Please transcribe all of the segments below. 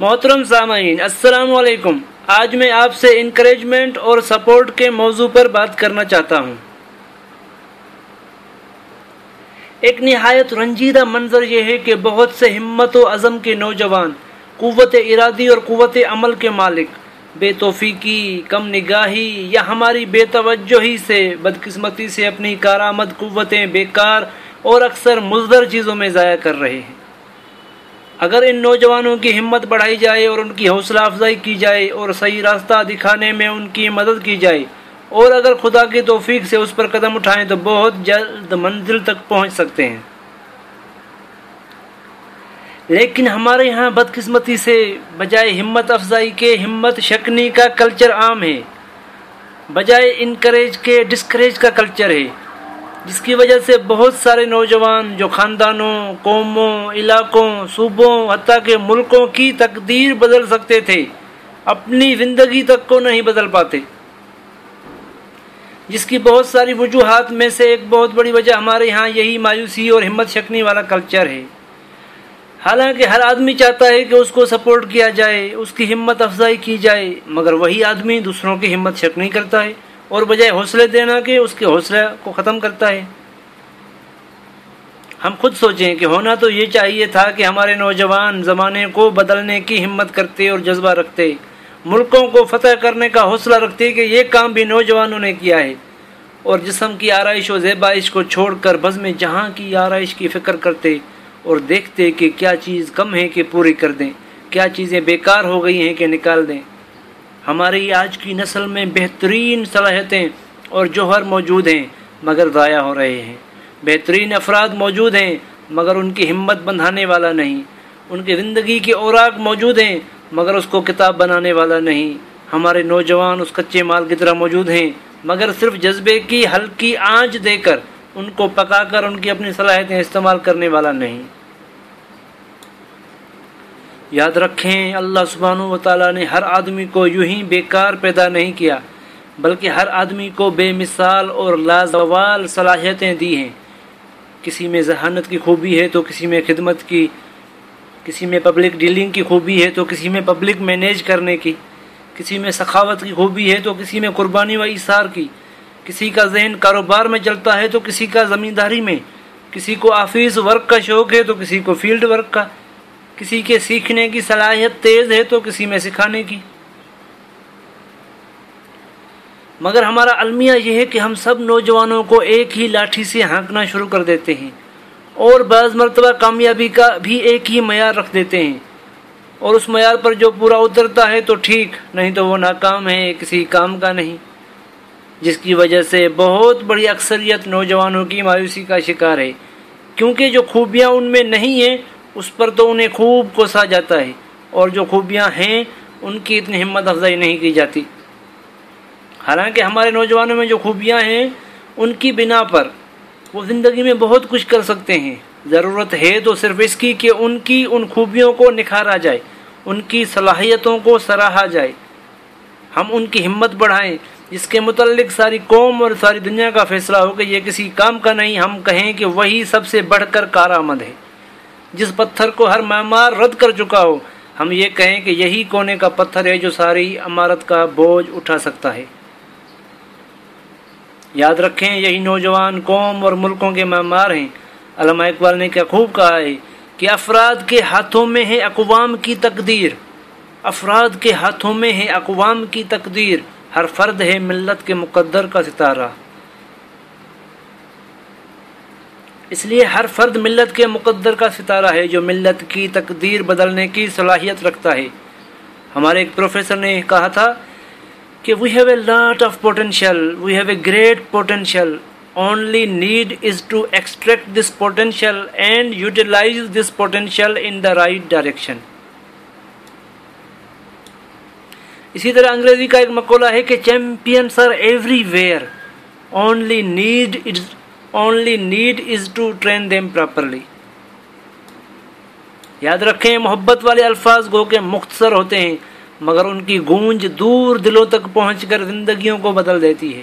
محترم سامعین، السلام علیکم۔ آج میں آپ سے انکریجمنٹ اور سپورٹ کے موضوع پر بات کرنا چاہتا ہوں۔ ایک نہایت رنجیدہ منظر یہ ہے کہ بہت سے ہمت و عزم کے نوجوان، قوت ارادی اور قوت عمل کے مالک، بے توفیقی، کم نگاہی یا ہماری بے توجہی سے، بدقسمتی سے اپنی کارآمد قوتیں بیکار اور اکثر مزدر چیزوں میں ضائع کر رہے ہیں۔ اگر ان نوجوانوں کی ہمت بڑھائی جائے اور ان کی حوصلہ افزائی کی جائے اور صحیح راستہ دکھانے میں ان کی مدد کی جائے اور اگر خدا کی توفیق سے اس پر قدم اٹھائیں تو بہت جلد منزل تک پہنچ سکتے ہیں۔ لیکن ہمارے یہاں بدقسمتی سے بجائے ہمت افزائی کے، ہمت شکنی کا کلچر عام ہے۔ بجائے انکریج کے ڈسکریج کا کلچر ہے۔ جس کی وجہ سے بہت سارے نوجوان جو خاندانوں، قوموں، علاقوں، صوبوں، حتیٰ کہ ملکوں کی تقدیر بدل سکتے تھے، اپنی زندگی تک کو نہیں بدل پاتے۔ جس کی بہت ساری وجوہات میں سے ایک بہت بڑی وجہ ہمارے یہاں یہی مایوسی اور ہمت شکنی والا کلچر ہے۔ حالانکہ ہر آدمی چاہتا ہے کہ اس کو سپورٹ کیا جائے، اس کی ہمت افزائی کی جائے، مگر وہی آدمی دوسروں کی ہمت شکنی کرتا ہے۔ اور بجائے حوصلے دینا کہ اس کے حوصلے کو ختم کرتا ہے۔ ہم خود سوچیں کہ ہونا تو یہ چاہیے تھا کہ ہمارے نوجوان زمانے کو بدلنے کی ہمت کرتے اور جذبہ رکھتے۔ ملکوں کو فتح کرنے کا حوصلہ رکھتے کہ یہ کام بھی نوجوانوں نے کیا ہے۔ اور جسم کی آرائش و زیبائش کو چھوڑ کر بز میں جہاں کی آرائش کی فکر کرتے اور دیکھتے کہ کیا چیز کم ہے کہ پوری کر دیں۔ کیا چیزیں بیکار ہو گئی ہیں کہ نکال دیں۔ ہماری آج کی نسل میں بہترین صلاحیتیں اور جوہر موجود ہیں، مگر ضائع ہو رہے ہیں۔ بہترین افراد موجود ہیں، مگر ان کی ہمت بندھانے والا نہیں۔ ان کی زندگی کے اوراق موجود ہیں، مگر اس کو کتاب بنانے والا نہیں۔ ہمارے نوجوان اس کچے مال کی طرح موجود ہیں، مگر صرف جذبے کی ہلکی آنچ دے کر ان کو پکا کر ان کی اپنی صلاحیتیں استعمال کرنے والا نہیں۔ یاد رکھیں، اللہ سبحانہ و تعالیٰ نے ہر آدمی کو یوں ہی بیکار پیدا نہیں کیا، بلکہ ہر آدمی کو بے مثال اور لازوال صلاحیتیں دی ہیں۔ کسی میں ذہانت کی خوبی ہے تو کسی میں خدمت کی، کسی میں پبلک ڈیلنگ کی خوبی ہے تو کسی میں پبلک مینیج کرنے کی۔ کسی میں سخاوت کی خوبی ہے تو کسی میں قربانی و اثار کی۔ کسی کا ذہن کاروبار میں چلتا ہے تو کسی کا زمینداری میں۔ کسی کو آفس ورک کا شوق ہے تو کسی کو فیلڈ ورک کا۔ کسی کے سیکھنے کی صلاحیت تیز ہے تو کسی میں سکھانے کی۔ مگر ہمارا المیہ یہ ہے کہ ہم سب نوجوانوں کو ایک ہی لاٹھی سے ہانکنا شروع کر دیتے ہیں اور بعض مرتبہ کامیابی کا بھی ایک ہی معیار رکھ دیتے ہیں۔ اور اس معیار پر جو پورا اترتا ہے تو ٹھیک، نہیں تو وہ ناکام ہے، کسی کام کا نہیں۔ جس کی وجہ سے بہت بڑی اکثریت نوجوانوں کی مایوسی کا شکار ہے۔ کیونکہ جو خوبیاں ان میں نہیں ہیں اس پر تو انہیں خوب کوسا جاتا ہے اور جو خوبیاں ہیں ان کی اتنی ہمت افزائی نہیں کی جاتی۔ حالانکہ ہمارے نوجوانوں میں جو خوبیاں ہیں، ان کی بنا پر وہ زندگی میں بہت کچھ کر سکتے ہیں۔ ضرورت ہے تو صرف اس کی کہ ان کی ان خوبیوں کو نکھارا جائے، ان کی صلاحیتوں کو سراہا جائے۔ ہم ان کی ہمت بڑھائیں، جس کے متعلق ساری قوم اور ساری دنیا کا فیصلہ ہو کہ یہ کسی کام کا نہیں، ہم کہیں کہ وہی سب سے بڑھ کر کارآمد ہے۔ جس پتھر کو ہر معمار رد کر چکا ہو، ہم یہ کہیں کہ یہی کونے کا پتھر ہے جو ساری عمارت کا بوجھ اٹھا سکتا ہے۔ یاد رکھیں، یہی نوجوان قوم اور ملکوں کے معمار ہیں۔ علامہ اقبال نے کیا خوب کہا ہے کہ افراد کے ہاتھوں میں ہے اقوام کی تقدیر۔ افراد کے ہاتھوں میں ہے اقوام کی تقدیر۔ ہر فرد ہے ملت کے مقدر کا ستارہ۔ اس لیے ہر فرد ملت کے مقدر کا ستارہ ہے جو ملت کی تقدیر بدلنے کی صلاحیت رکھتا ہے۔ ہمارے ایک پروفیسر نے کہا تھا کہ we have a lot of potential we have a great potential only need is to extract this potential and utilise this potential in the right direction اسی طرح انگریزی کا ایک مقولہ ہے کہ champions are everywhere only need only need is to train them properly یاد رکھیں، محبت والے الفاظ گو کے مختصر ہوتے ہیں، مگر ان کی گونج دور دلوں تک پہنچ کر زندگیوں کو بدل دیتی ہے۔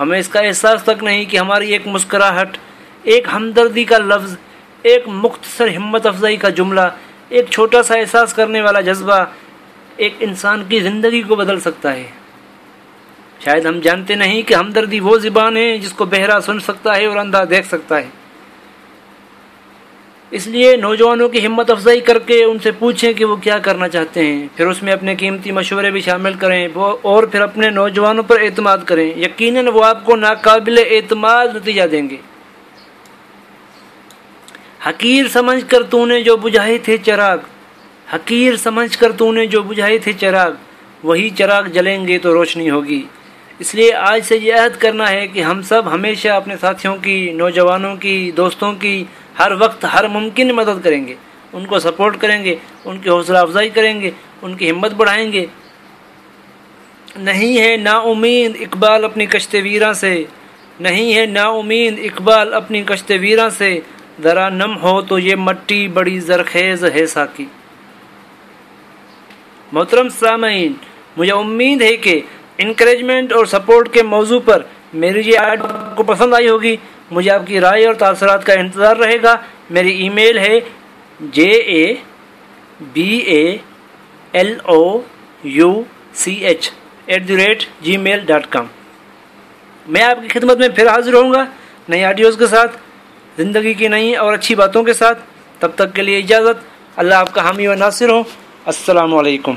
ہمیں اس کا احساس تک نہیں کہ ہماری ایک مسکراہٹ، ایک ہمدردی کا لفظ، ایک مختصر ہمت افزائی کا جملہ، ایک چھوٹا سا احساس کرنے والا جذبہ، ایک انسان کی زندگی کو بدل سکتا ہے۔ شاید ہم جانتے نہیں کہ ہمدردی وہ زبان ہے جس کو بہرا سن سکتا ہے اور اندھا دیکھ سکتا ہے۔ اس لیے نوجوانوں کی ہمت افزائی کر کے ان سے پوچھیں کہ وہ کیا کرنا چاہتے ہیں۔ پھر اس میں اپنے قیمتی مشورے بھی شامل کریں۔ اور پھر اپنے نوجوانوں پر اعتماد کریں۔ یقیناً وہ آپ کو ناقابل اعتماد نتیجہ دیں گے۔ حقیر سمجھ کر تو نے جو بجھائے تھے چراغ۔ حقیر سمجھ کر تو نے جو بجھائے تھے چراغ۔ وہی چراغ جلیں گے تو روشنی ہوگی۔ اس لیے آج سے یہ عہد کرنا ہے کہ ہم سب ہمیشہ اپنے ساتھیوں کی، نوجوانوں کی، دوستوں کی ہر وقت ہر ممکن مدد کریں گے۔ ان کو سپورٹ کریں گے، ان کی حوصلہ افزائی کریں گے، ان کی ہمت بڑھائیں گے۔ نہیں ہے نا امید اقبال اپنی کشت ویراں سے۔ نہیں ہے نا امید اقبال اپنی کشت ویراں سے۔ ذرا نم ہو تو یہ مٹی بڑی زرخیز ہے ساکی۔ محترم سامعین، مجھے امید ہے کہ انکریجمنٹ اور سپورٹ کے موضوع پر میری یہ آرٹ کو پسند آئی ہوگی، مجھے آپ کی رائے اور تاثرات کا انتظار رہے گا۔ میری ای میل ہے J A B A L O U C H at the rate Gmail dot com میں آپ کی خدمت میں پھر حاضر ہوں گا نئی آڈیوز کے ساتھ، زندگی کی نئی اور اچھی باتوں کے ساتھ۔ تب تک کے لیے اجازت۔ اللہ آپ کا حامی و ناصر ہو۔ السلام علیکم۔